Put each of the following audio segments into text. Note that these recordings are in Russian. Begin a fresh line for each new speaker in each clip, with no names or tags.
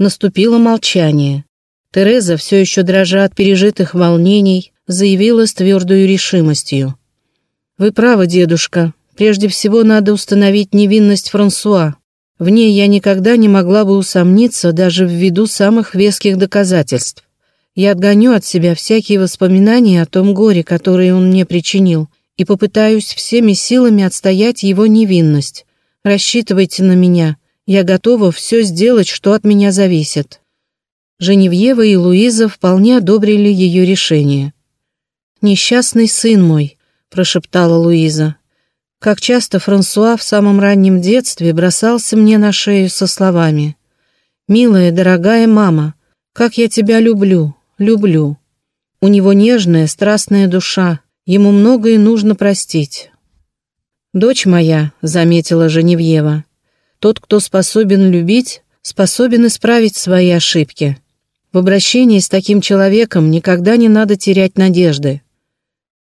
Наступило молчание. Тереза, все еще дрожа от пережитых волнений, заявила с твердой решимостью. «Вы правы, дедушка. Прежде всего надо установить невинность Франсуа. В ней я никогда не могла бы усомниться даже ввиду самых веских доказательств. Я отгоню от себя всякие воспоминания о том горе, которое он мне причинил, и попытаюсь всеми силами отстоять его невинность. Рассчитывайте на меня. Я готова все сделать, что от меня зависит». Женевьева и Луиза вполне одобрили ее решение. «Несчастный сын мой», — прошептала Луиза. Как часто Франсуа в самом раннем детстве бросался мне на шею со словами «Милая, дорогая мама, как я тебя люблю, люблю». У него нежная, страстная душа, ему многое нужно простить. «Дочь моя», — заметила Женевьева, — «тот, кто способен любить, способен исправить свои ошибки. В обращении с таким человеком никогда не надо терять надежды».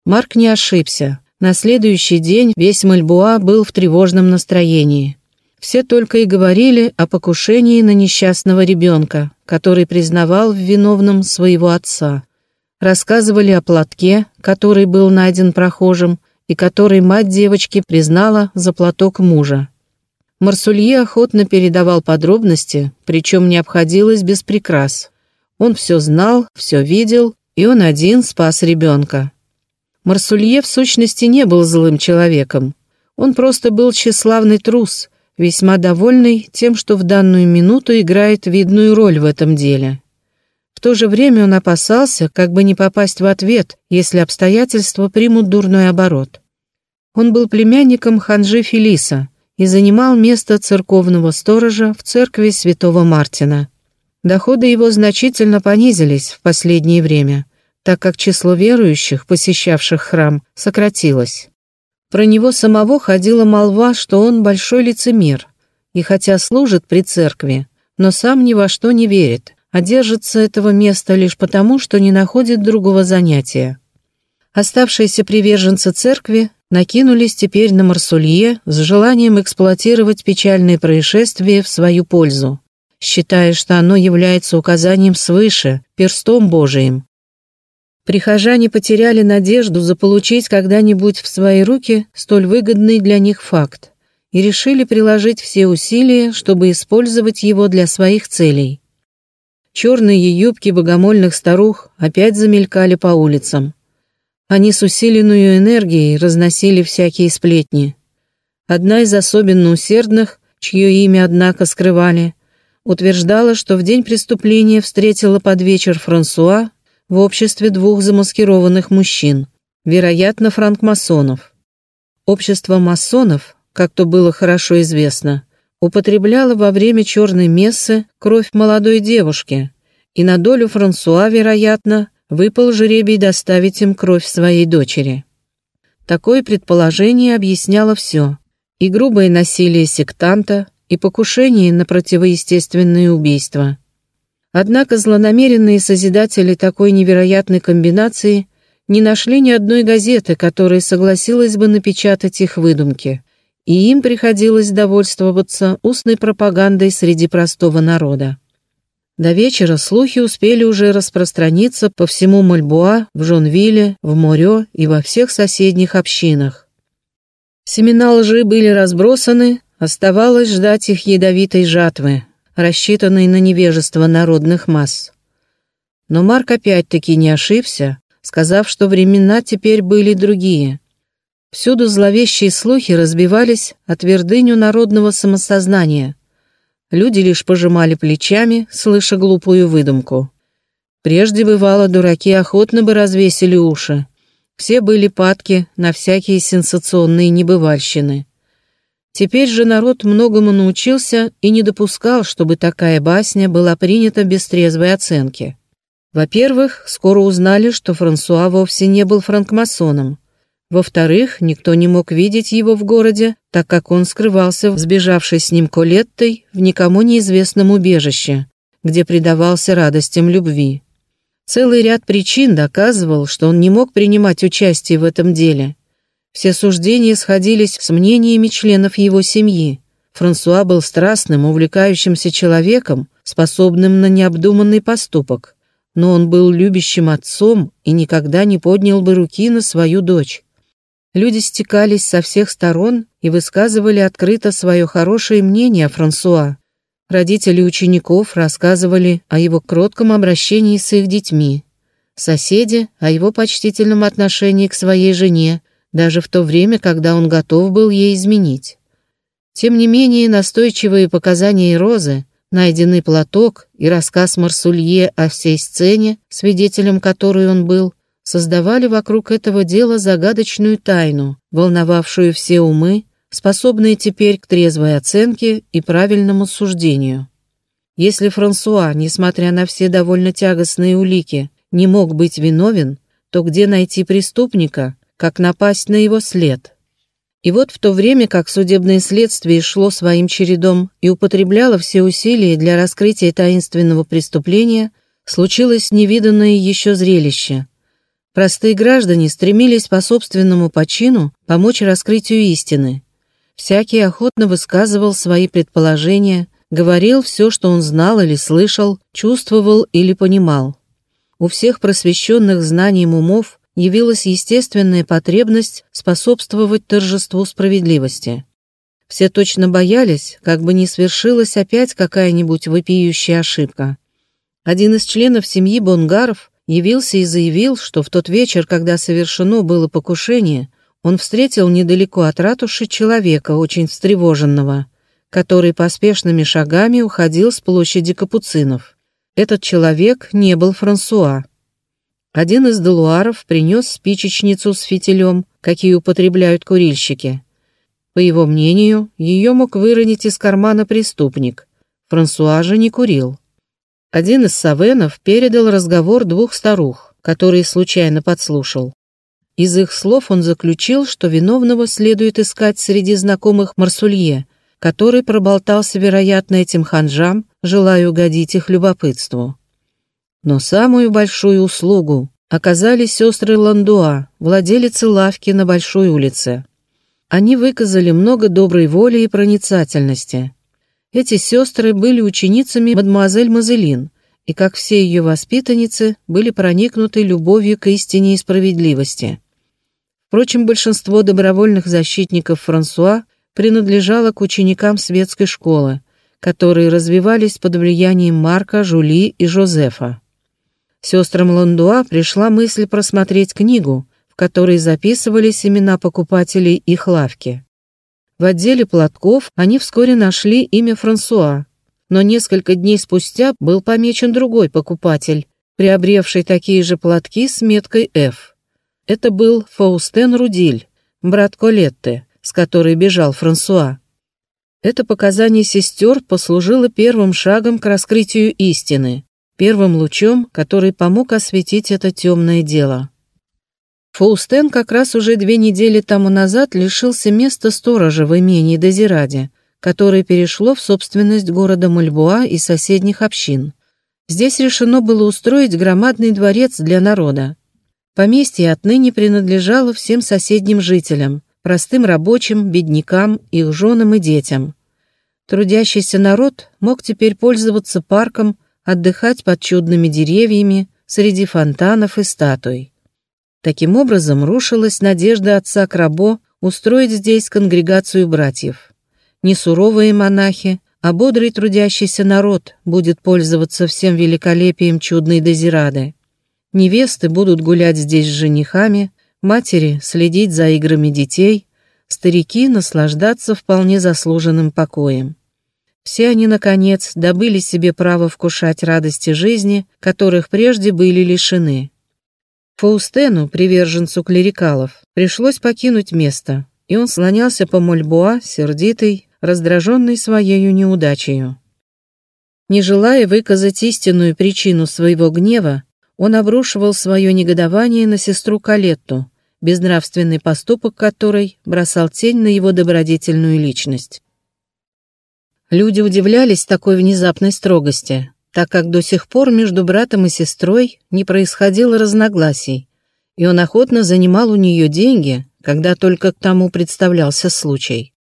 Марк не ошибся. На следующий день весь Мальбуа был в тревожном настроении. Все только и говорили о покушении на несчастного ребенка, который признавал в виновном своего отца. Рассказывали о платке, который был найден прохожим, и который мать девочки признала за платок мужа. Марсулье охотно передавал подробности, причем не обходилось без прикрас. Он все знал, все видел, и он один спас ребенка. Марсулье в сущности не был злым человеком. Он просто был тщеславный трус, весьма довольный тем, что в данную минуту играет видную роль в этом деле. В то же время он опасался, как бы не попасть в ответ, если обстоятельства примут дурной оборот. Он был племянником ханжи Фелиса и занимал место церковного сторожа в церкви святого Мартина. Доходы его значительно понизились в последнее время, так как число верующих, посещавших храм, сократилось. Про него самого ходила молва, что он большой лицемер, и хотя служит при церкви, но сам ни во что не верит, а держится этого места лишь потому, что не находит другого занятия. Оставшиеся приверженцы церкви накинулись теперь на Марсулье с желанием эксплуатировать печальные происшествия в свою пользу, считая, что оно является указанием свыше, перстом Божиим. Прихожане потеряли надежду заполучить когда-нибудь в свои руки столь выгодный для них факт и решили приложить все усилия, чтобы использовать его для своих целей. Черные юбки богомольных старух опять замелькали по улицам. Они с усиленной энергией разносили всякие сплетни. Одна из особенно усердных, чье имя, однако, скрывали, утверждала, что в день преступления встретила под вечер Франсуа в обществе двух замаскированных мужчин, вероятно, франкмасонов. Общество масонов, как то было хорошо известно, употребляла во время черной мессы кровь молодой девушки, и на долю Франсуа, вероятно, выпал жребий доставить им кровь своей дочери. Такое предположение объясняло все. И грубое насилие сектанта, и покушение на противоестественные убийства. Однако злонамеренные созидатели такой невероятной комбинации не нашли ни одной газеты, которая согласилась бы напечатать их выдумки и им приходилось довольствоваться устной пропагандой среди простого народа. До вечера слухи успели уже распространиться по всему Мальбуа, в Жонвилле, в Морё и во всех соседних общинах. Семена лжи были разбросаны, оставалось ждать их ядовитой жатвы, рассчитанной на невежество народных масс. Но Марк опять-таки не ошибся, сказав, что времена теперь были другие. Всюду зловещие слухи разбивались о твердыню народного самосознания. Люди лишь пожимали плечами, слыша глупую выдумку. Прежде бывало, дураки охотно бы развесили уши. Все были падки на всякие сенсационные небывальщины. Теперь же народ многому научился и не допускал, чтобы такая басня была принята без трезвой оценки. Во-первых, скоро узнали, что Франсуа вовсе не был франкмасоном. Во-вторых, никто не мог видеть его в городе, так как он скрывался, сбежавший с ним Колеттой, в никому неизвестном убежище, где предавался радостям любви. Целый ряд причин доказывал, что он не мог принимать участие в этом деле. Все суждения сходились с мнениями членов его семьи. Франсуа был страстным, увлекающимся человеком, способным на необдуманный поступок, но он был любящим отцом и никогда не поднял бы руки на свою дочь. Люди стекались со всех сторон и высказывали открыто свое хорошее мнение о Франсуа. Родители учеников рассказывали о его кротком обращении с их детьми. Соседи — о его почтительном отношении к своей жене, даже в то время, когда он готов был ей изменить. Тем не менее, настойчивые показания Розы, найденный платок и рассказ Марсулье о всей сцене, свидетелем которой он был, создавали вокруг этого дела загадочную тайну, волновавшую все умы, способные теперь к трезвой оценке и правильному суждению. Если Франсуа, несмотря на все довольно тягостные улики, не мог быть виновен, то где найти преступника, как напасть на его след? И вот в то время, как судебное следствие шло своим чередом и употребляло все усилия для раскрытия таинственного преступления, случилось невиданное еще зрелище. Простые граждане стремились по собственному почину помочь раскрытию истины. Всякий охотно высказывал свои предположения, говорил все, что он знал или слышал, чувствовал или понимал. У всех просвещенных знанием умов явилась естественная потребность способствовать торжеству справедливости. Все точно боялись, как бы не свершилась опять какая-нибудь вопиющая ошибка. Один из членов семьи Бонгаров явился и заявил, что в тот вечер, когда совершено было покушение, он встретил недалеко от ратуши человека, очень встревоженного, который поспешными шагами уходил с площади Капуцинов. Этот человек не был Франсуа. Один из делуаров принес спичечницу с фитилем, какие употребляют курильщики. По его мнению, ее мог выронить из кармана преступник. Франсуа же не курил. Один из савенов передал разговор двух старух, которые случайно подслушал. Из их слов он заключил, что виновного следует искать среди знакомых Марсулье, который проболтался, вероятно, этим ханжам, желая угодить их любопытству. Но самую большую услугу оказали сестры Ландуа, владелицы лавки на Большой улице. Они выказали много доброй воли и проницательности. Эти сестры были ученицами мадемуазель Мазелин, и, как все ее воспитанницы, были проникнуты любовью к истине и справедливости. Впрочем, большинство добровольных защитников Франсуа принадлежало к ученикам светской школы, которые развивались под влиянием Марка, Жули и Жозефа. Сестрам Ландуа пришла мысль просмотреть книгу, в которой записывались имена покупателей их лавки. В отделе платков они вскоре нашли имя Франсуа, но несколько дней спустя был помечен другой покупатель, приобревший такие же платки с меткой F. Это был Фаустен Рудиль, брат Колетты, с которой бежал Франсуа. Это показание сестер послужило первым шагом к раскрытию истины, первым лучом, который помог осветить это темное дело. Фаустен как раз уже две недели тому назад лишился места сторожа в имении Дозираде, которое перешло в собственность города Мальбуа и соседних общин. Здесь решено было устроить громадный дворец для народа. Поместье отныне принадлежало всем соседним жителям, простым рабочим, беднякам, их женам и детям. Трудящийся народ мог теперь пользоваться парком, отдыхать под чудными деревьями, среди фонтанов и статуй. Таким образом, рушилась надежда отца Крабо устроить здесь конгрегацию братьев. Не суровые монахи, а бодрый трудящийся народ будет пользоваться всем великолепием чудной дозирады. Невесты будут гулять здесь с женихами, матери следить за играми детей, старики наслаждаться вполне заслуженным покоем. Все они, наконец, добыли себе право вкушать радости жизни, которых прежде были лишены. Фаустену, приверженцу клерикалов, пришлось покинуть место, и он слонялся по Мольбуа, сердитый, раздраженный своей неудачею. Не желая выказать истинную причину своего гнева, он обрушивал свое негодование на сестру Калетту, безнравственный поступок которой бросал тень на его добродетельную личность. Люди удивлялись такой внезапной строгости, так как до сих пор между братом и сестрой не происходило разногласий, и он охотно занимал у нее деньги, когда только к тому представлялся случай.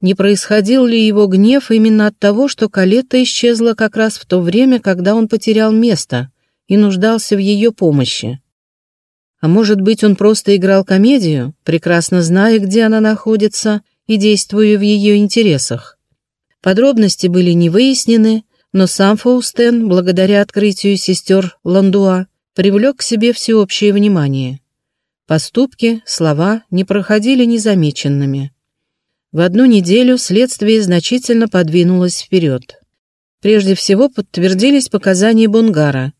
Не происходил ли его гнев именно от того, что Калетта исчезла как раз в то время, когда он потерял место и нуждался в ее помощи? А может быть, он просто играл комедию, прекрасно зная, где она находится, и действуя в ее интересах? Подробности были не выяснены, но сам Фаустен, благодаря открытию сестер Ландуа, привлек к себе всеобщее внимание. Поступки, слова не проходили незамеченными. В одну неделю следствие значительно подвинулось вперед. Прежде всего подтвердились показания Бунгара.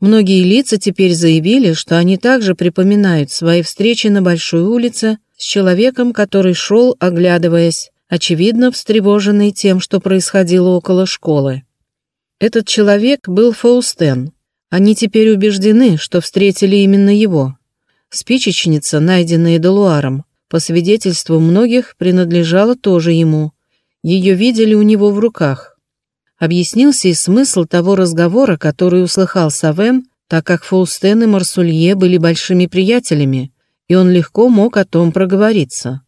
Многие лица теперь заявили, что они также припоминают свои встречи на Большой улице с человеком, который шел, оглядываясь, очевидно встревоженный тем, что происходило около школы. Этот человек был Фаустен. Они теперь убеждены, что встретили именно его. Спичечница, найденная Делуаром, по свидетельству многих, принадлежала тоже ему. Ее видели у него в руках. Объяснился и смысл того разговора, который услыхал Савен, так как Фаустен и Марсулье были большими приятелями, и он легко мог о том проговориться.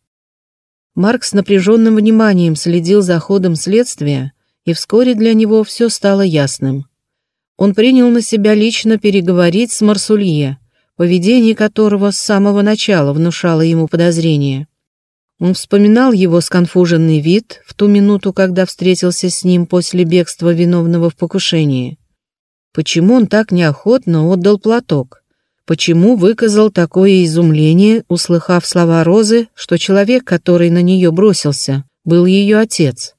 Марк с напряженным вниманием следил за ходом следствия, и вскоре для него все стало ясным. Он принял на себя лично переговорить с Марсулье, поведение которого с самого начала внушало ему подозрение. Он вспоминал его сконфуженный вид в ту минуту, когда встретился с ним после бегства виновного в покушении. Почему он так неохотно отдал платок? Почему выказал такое изумление, услыхав слова Розы, что человек, который на нее бросился, был ее отец?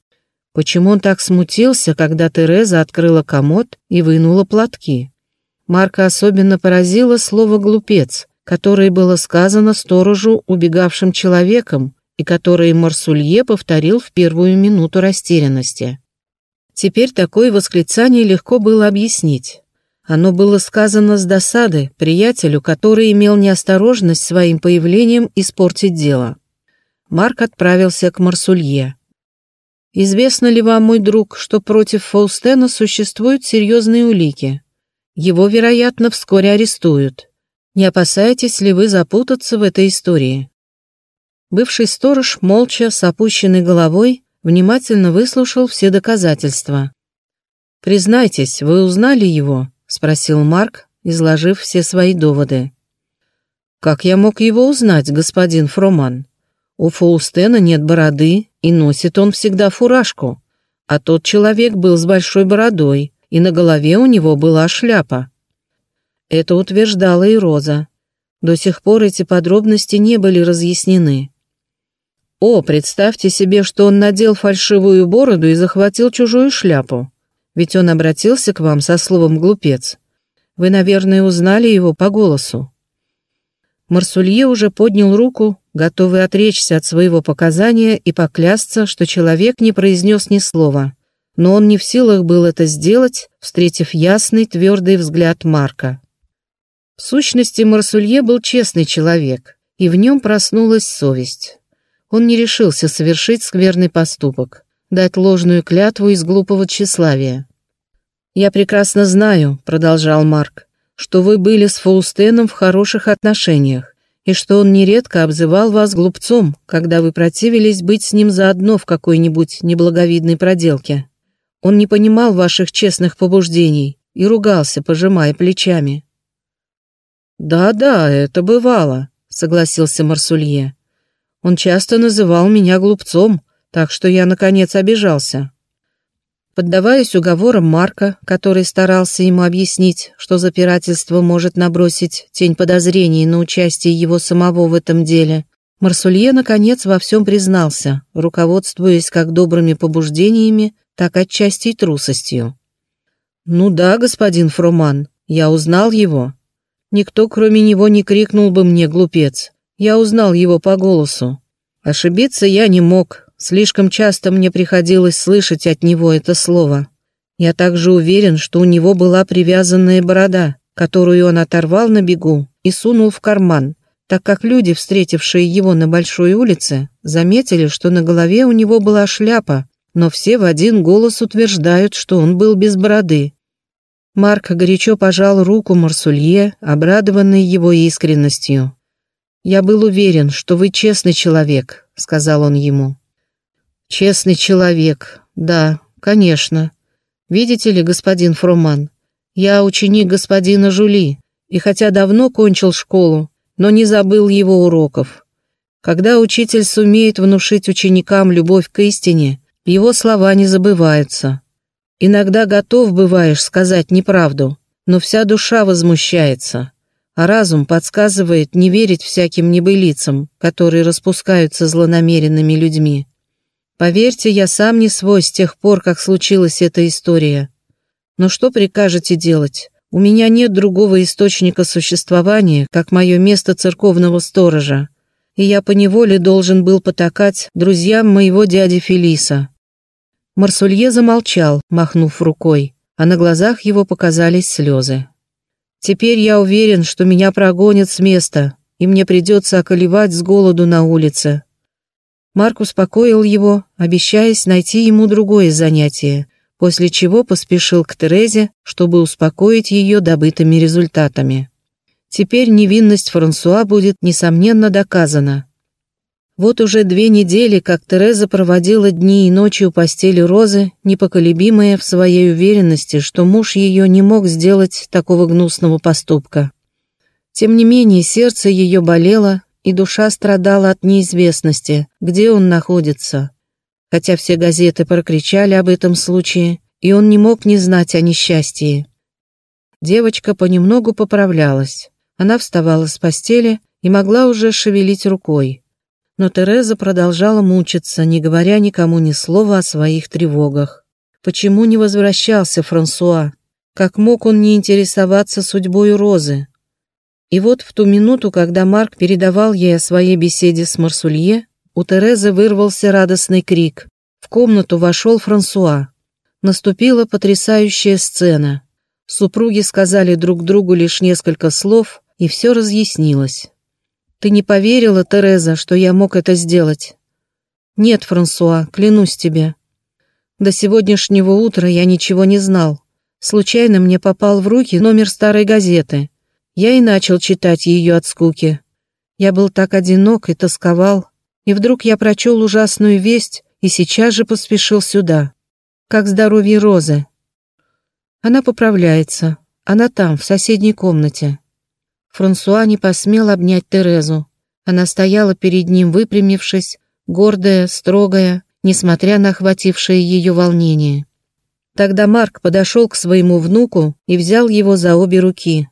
Почему он так смутился, когда Тереза открыла комод и вынула платки? Марка особенно поразило слово «глупец», которое было сказано сторожу, убегавшим человеком, и которое Марсулье повторил в первую минуту растерянности. Теперь такое восклицание легко было объяснить. Оно было сказано с досады приятелю, который имел неосторожность своим появлением испортить дело. Марк отправился к Марсулье. Известно ли вам, мой друг, что против Фаустена существуют серьезные улики? Его, вероятно, вскоре арестуют. Не опасаетесь ли вы запутаться в этой истории?» Бывший сторож, молча, с опущенной головой, внимательно выслушал все доказательства. «Признайтесь, вы узнали его?» — спросил Марк, изложив все свои доводы. «Как я мог его узнать, господин Фроман? У Фаустена нет бороды, и носит он всегда фуражку, а тот человек был с большой бородой, и на голове у него была шляпа. Это утверждала и Роза. До сих пор эти подробности не были разъяснены. О, представьте себе, что он надел фальшивую бороду и захватил чужую шляпу. Ведь он обратился к вам со словом «глупец». Вы, наверное, узнали его по голосу. Марсулье уже поднял руку, готовый отречься от своего показания и поклясться, что человек не произнес ни слова. Но он не в силах был это сделать, встретив ясный, твердый взгляд Марка. В сущности, Марсулье был честный человек, и в нем проснулась совесть. Он не решился совершить скверный поступок, дать ложную клятву из глупого тщеславия. «Я прекрасно знаю», — продолжал Марк, «что вы были с Фаустеном в хороших отношениях, и что он нередко обзывал вас глупцом, когда вы противились быть с ним заодно в какой-нибудь неблаговидной проделке. Он не понимал ваших честных побуждений и ругался, пожимая плечами. «Да-да, это бывало», — согласился Марсулье. «Он часто называл меня глупцом, так что я, наконец, обижался». Поддаваясь уговорам Марка, который старался ему объяснить, что запирательство может набросить тень подозрений на участие его самого в этом деле, Марсулье, наконец, во всем признался, руководствуясь как добрыми побуждениями, так отчасти и трусостью. «Ну да, господин Фроман, я узнал его. Никто, кроме него, не крикнул бы мне, глупец. Я узнал его по голосу. Ошибиться я не мог, Слишком часто мне приходилось слышать от него это слово. Я также уверен, что у него была привязанная борода, которую он оторвал на бегу и сунул в карман, так как люди, встретившие его на большой улице, заметили, что на голове у него была шляпа, но все в один голос утверждают, что он был без бороды. Марк горячо пожал руку Марсулье, обрадованный его искренностью. «Я был уверен, что вы честный человек», — сказал он ему. Честный человек, да, конечно. Видите ли, господин Фроман, я ученик господина Жули, и хотя давно кончил школу, но не забыл его уроков. Когда учитель сумеет внушить ученикам любовь к истине, его слова не забываются. Иногда готов бываешь сказать неправду, но вся душа возмущается, а разум подсказывает не верить всяким небылицам, которые распускаются злонамеренными людьми. Поверьте, я сам не свой с тех пор, как случилась эта история. Но что прикажете делать? У меня нет другого источника существования, как мое место церковного сторожа, и я поневоле должен был потакать друзьям моего дяди Фелиса. Марсулье замолчал, махнув рукой, а на глазах его показались слезы. «Теперь я уверен, что меня прогонят с места, и мне придется околевать с голоду на улице, Марк успокоил его, обещаясь найти ему другое занятие, после чего поспешил к Терезе, чтобы успокоить ее добытыми результатами. Теперь невинность Франсуа будет, несомненно, доказана. Вот уже две недели, как Тереза проводила дни и ночи у постели Розы, непоколебимая в своей уверенности, что муж ее не мог сделать такого гнусного поступка. Тем не менее, сердце ее болело, и душа страдала от неизвестности, где он находится. Хотя все газеты прокричали об этом случае, и он не мог не знать о несчастье. Девочка понемногу поправлялась. Она вставала с постели и могла уже шевелить рукой. Но Тереза продолжала мучиться, не говоря никому ни слова о своих тревогах. Почему не возвращался Франсуа? Как мог он не интересоваться судьбой Розы? И вот в ту минуту, когда Марк передавал ей о своей беседе с Марсулье, у Терезы вырвался радостный крик. В комнату вошел Франсуа. Наступила потрясающая сцена. Супруги сказали друг другу лишь несколько слов, и все разъяснилось. «Ты не поверила, Тереза, что я мог это сделать?» «Нет, Франсуа, клянусь тебе. До сегодняшнего утра я ничего не знал. Случайно мне попал в руки номер старой газеты. Я и начал читать ее от скуки. Я был так одинок и тосковал, и вдруг я прочел ужасную весть и сейчас же поспешил сюда. Как здоровье Розы. Она поправляется. Она там, в соседней комнате. Франсуа не посмел обнять Терезу. Она стояла перед ним, выпрямившись, гордая, строгая, несмотря на охватившее ее волнение. Тогда Марк подошел к своему внуку и взял его за обе руки.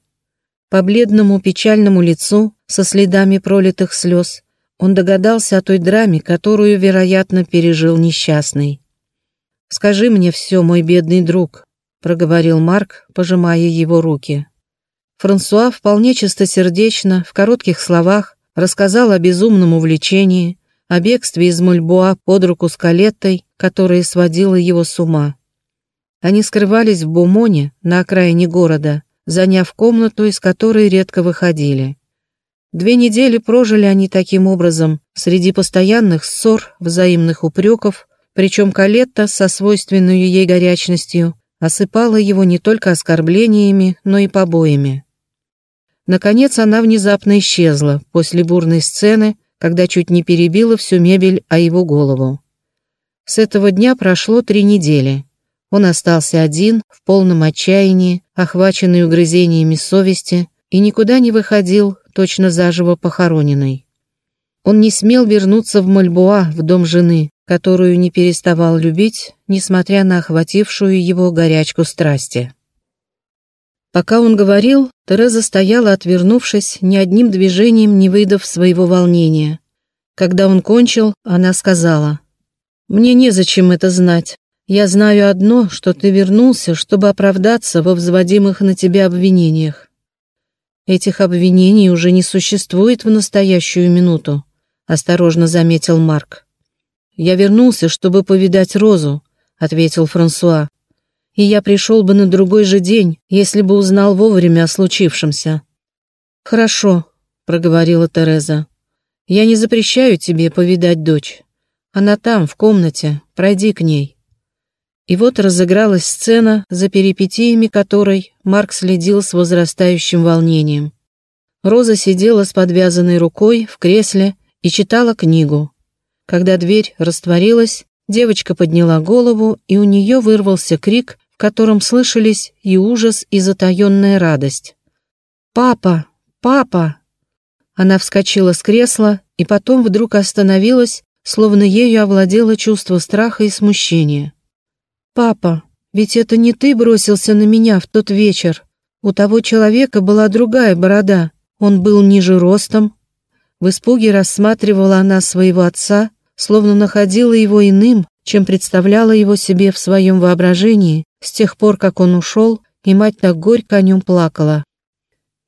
По бледному печальному лицу, со следами пролитых слез, он догадался о той драме, которую, вероятно, пережил несчастный. «Скажи мне все, мой бедный друг», — проговорил Марк, пожимая его руки. Франсуа вполне чистосердечно, в коротких словах, рассказал о безумном увлечении, о бегстве из Мульбуа под руку с Калеттой, которая сводила его с ума. Они скрывались в Бумоне, на окраине города, заняв комнату, из которой редко выходили. Две недели прожили они таким образом, среди постоянных ссор, взаимных упреков, причем Калетта со свойственной ей горячностью осыпала его не только оскорблениями, но и побоями. Наконец она внезапно исчезла после бурной сцены, когда чуть не перебила всю мебель о его голову. С этого дня прошло три недели. Он остался один, в полном отчаянии, охваченный угрызениями совести, и никуда не выходил, точно заживо похороненный. Он не смел вернуться в Мальбуа, в дом жены, которую не переставал любить, несмотря на охватившую его горячку страсти. Пока он говорил, Тереза стояла, отвернувшись, ни одним движением не выдав своего волнения. Когда он кончил, она сказала, «Мне незачем это знать. Я знаю одно, что ты вернулся, чтобы оправдаться во взводимых на тебя обвинениях. Этих обвинений уже не существует в настоящую минуту, осторожно заметил Марк. Я вернулся, чтобы повидать Розу, ответил Франсуа. И я пришел бы на другой же день, если бы узнал вовремя о случившемся. Хорошо, проговорила Тереза. Я не запрещаю тебе повидать дочь. Она там, в комнате, пройди к ней. И вот разыгралась сцена, за перипетиями которой Марк следил с возрастающим волнением. Роза сидела с подвязанной рукой в кресле и читала книгу. Когда дверь растворилась, Девочка подняла голову, и у нее вырвался крик, в котором слышались и ужас, и затаенная радость. «Папа! Папа!» Она вскочила с кресла и потом вдруг остановилась, словно ею овладело чувство страха и смущения. «Папа, ведь это не ты бросился на меня в тот вечер. У того человека была другая борода, он был ниже ростом». В испуге рассматривала она своего отца, словно находила его иным, чем представляла его себе в своем воображении с тех пор, как он ушел, и мать так горько о нем плакала.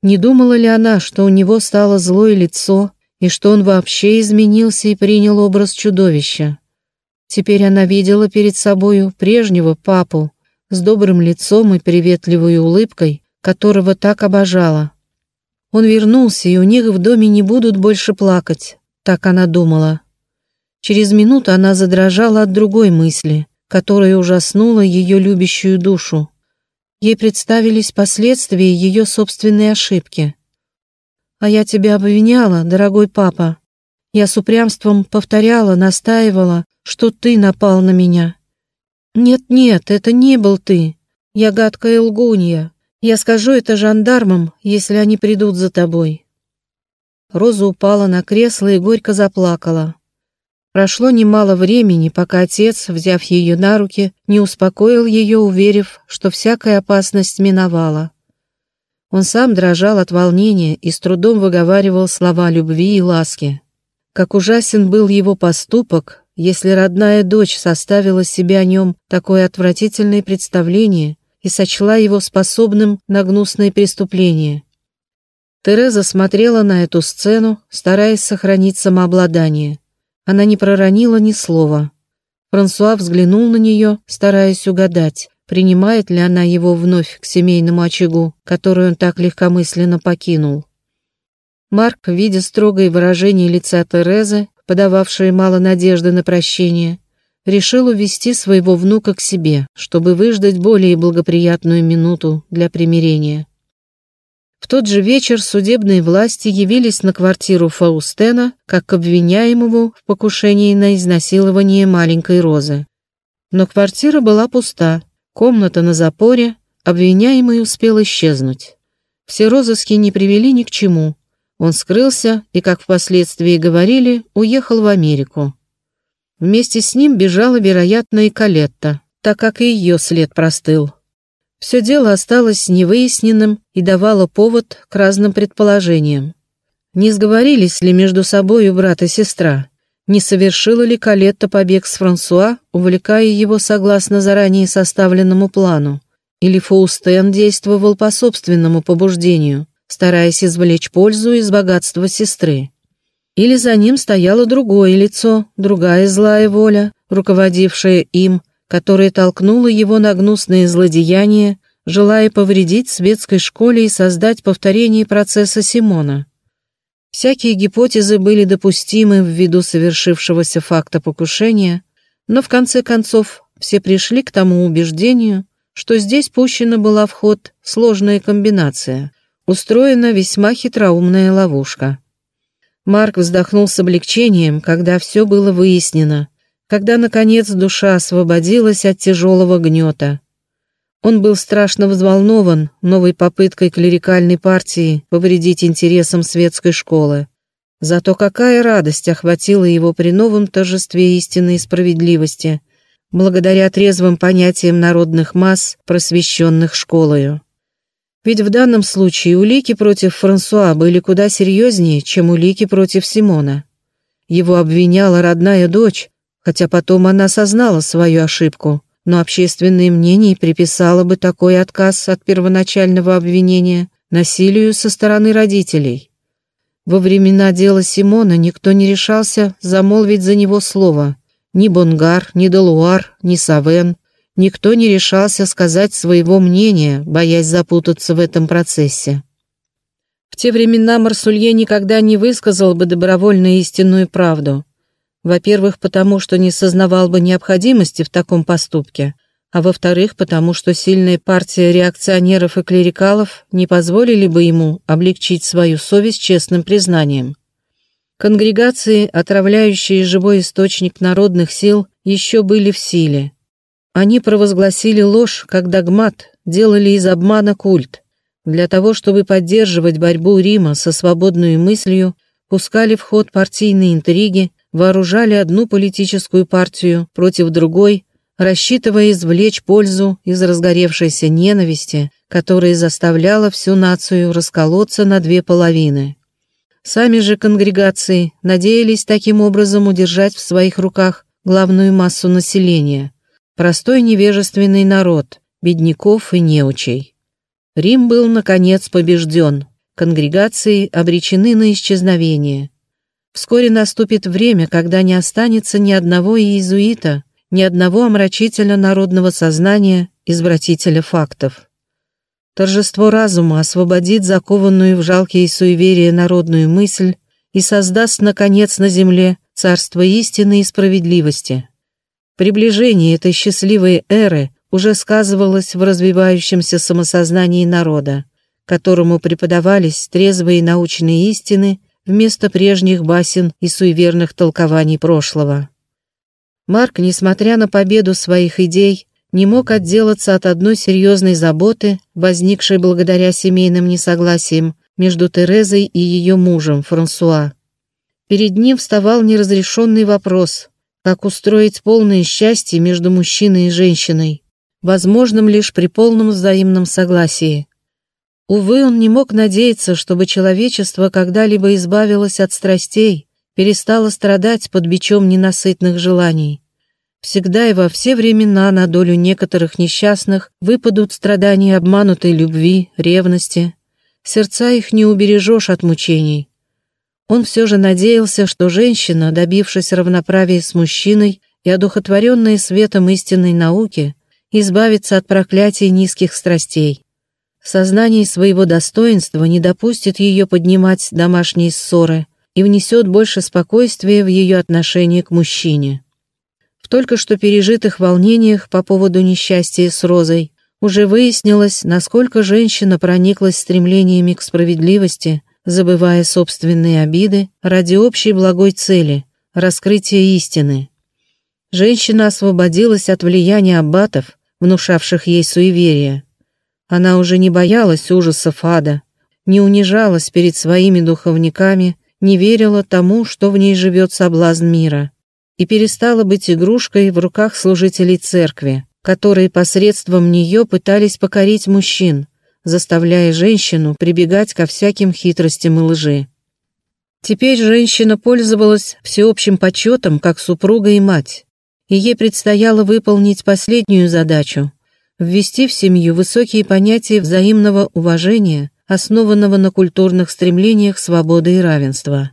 Не думала ли она, что у него стало злое лицо, и что он вообще изменился и принял образ чудовища? Теперь она видела перед собою прежнего папу с добрым лицом и приветливой улыбкой, которого так обожала. Он вернулся, и у них в доме не будут больше плакать, так она думала. Через минуту она задрожала от другой мысли, которая ужаснула ее любящую душу. Ей представились последствия ее собственной ошибки. «А я тебя обвиняла, дорогой папа. Я с упрямством повторяла, настаивала, что ты напал на меня. Нет-нет, это не был ты. Я гадкая лгунья. Я скажу это жандармам, если они придут за тобой». Роза упала на кресло и горько заплакала. Прошло немало времени, пока отец, взяв ее на руки, не успокоил ее, уверив, что всякая опасность миновала. Он сам дрожал от волнения и с трудом выговаривал слова любви и ласки. Как ужасен был его поступок, если родная дочь составила себе о нем такое отвратительное представление и сочла его способным на гнусное преступление. Тереза смотрела на эту сцену, стараясь сохранить самообладание. Она не проронила ни слова. Франсуа взглянул на нее, стараясь угадать, принимает ли она его вновь к семейному очагу, который он так легкомысленно покинул. Марк, видя строгое выражение лица Терезы, подававшее мало надежды на прощение, решил увести своего внука к себе, чтобы выждать более благоприятную минуту для примирения. В тот же вечер судебные власти явились на квартиру Фаустена как к обвиняемому в покушении на изнасилование маленькой Розы. Но квартира была пуста, комната на запоре, обвиняемый успел исчезнуть. Все розыски не привели ни к чему. Он скрылся и, как впоследствии говорили, уехал в Америку. Вместе с ним бежала, вероятно, и Калетта, так как и ее след простыл. Все дело осталось невыясненным и давало повод к разным предположениям. Не сговорились ли между собой брат и сестра? Не совершила ли Калетта побег с Франсуа, увлекая его согласно заранее составленному плану? Или Фаустен действовал по собственному побуждению, стараясь извлечь пользу из богатства сестры? Или за ним стояло другое лицо, другая злая воля, руководившая им, которая толкнула его на гнусные злодеяния, желая повредить светской школе и создать повторение процесса Симона. Всякие гипотезы были допустимы ввиду совершившегося факта покушения, но в конце концов все пришли к тому убеждению, что здесь пущена была в ход сложная комбинация, устроена весьма хитроумная ловушка. Марк вздохнул с облегчением, когда все было выяснено, когда, наконец, душа освободилась от тяжелого гнета. Он был страшно взволнован новой попыткой клерикальной партии повредить интересам светской школы. Зато какая радость охватила его при новом торжестве истины и справедливости, благодаря трезвым понятиям народных масс, просвещенных школою. Ведь в данном случае улики против Франсуа были куда серьезнее, чем улики против Симона. Его обвиняла родная дочь, хотя потом она осознала свою ошибку, но общественное мнение приписало бы такой отказ от первоначального обвинения насилию со стороны родителей. Во времена дела Симона никто не решался замолвить за него слово. Ни Бонгар, ни Делуар, ни Савен. Никто не решался сказать своего мнения, боясь запутаться в этом процессе. В те времена Марсулье никогда не высказал бы добровольно истинную правду. Во-первых, потому что не сознавал бы необходимости в таком поступке, а во-вторых, потому что сильная партия реакционеров и клерикалов не позволили бы ему облегчить свою совесть честным признанием. Конгрегации, отравляющие живой источник народных сил еще были в силе. Они провозгласили ложь как догмат, делали из обмана культ. Для того, чтобы поддерживать борьбу Рима со свободной мыслью, пускали в ход партийные интриги, вооружали одну политическую партию против другой, рассчитывая извлечь пользу из разгоревшейся ненависти, которая заставляла всю нацию расколоться на две половины. Сами же конгрегации надеялись таким образом удержать в своих руках главную массу населения, простой невежественный народ, бедняков и неучей. Рим был, наконец, побежден, конгрегации обречены на исчезновение. Вскоре наступит время, когда не останется ни одного иезуита, ни одного омрачителя народного сознания, извратителя фактов. Торжество разума освободит закованную в жалкие суеверия народную мысль и создаст, наконец, на земле царство истины и справедливости. Приближение этой счастливой эры уже сказывалось в развивающемся самосознании народа, которому преподавались трезвые научные истины вместо прежних басен и суеверных толкований прошлого. Марк, несмотря на победу своих идей, не мог отделаться от одной серьезной заботы, возникшей благодаря семейным несогласиям между Терезой и ее мужем Франсуа. Перед ним вставал неразрешенный вопрос, как устроить полное счастье между мужчиной и женщиной, возможным лишь при полном взаимном согласии. Увы, он не мог надеяться, чтобы человечество когда-либо избавилось от страстей, перестало страдать под бичом ненасытных желаний. Всегда и во все времена на долю некоторых несчастных выпадут страдания обманутой любви, ревности. Сердца их не убережешь от мучений. Он все же надеялся, что женщина, добившись равноправия с мужчиной и одухотворенная светом истинной науки, избавится от проклятий низких страстей. Сознание своего достоинства не допустит ее поднимать домашние ссоры и внесет больше спокойствия в ее отношение к мужчине только что пережитых волнениях по поводу несчастья с Розой уже выяснилось, насколько женщина прониклась стремлениями к справедливости, забывая собственные обиды ради общей благой цели – раскрытия истины. Женщина освободилась от влияния аббатов, внушавших ей суеверия. Она уже не боялась ужасов ада, не унижалась перед своими духовниками, не верила тому, что в ней живет соблазн мира и перестала быть игрушкой в руках служителей церкви, которые посредством нее пытались покорить мужчин, заставляя женщину прибегать ко всяким хитростям и лжи. Теперь женщина пользовалась всеобщим почетом как супруга и мать, и ей предстояло выполнить последнюю задачу – ввести в семью высокие понятия взаимного уважения, основанного на культурных стремлениях свободы и равенства.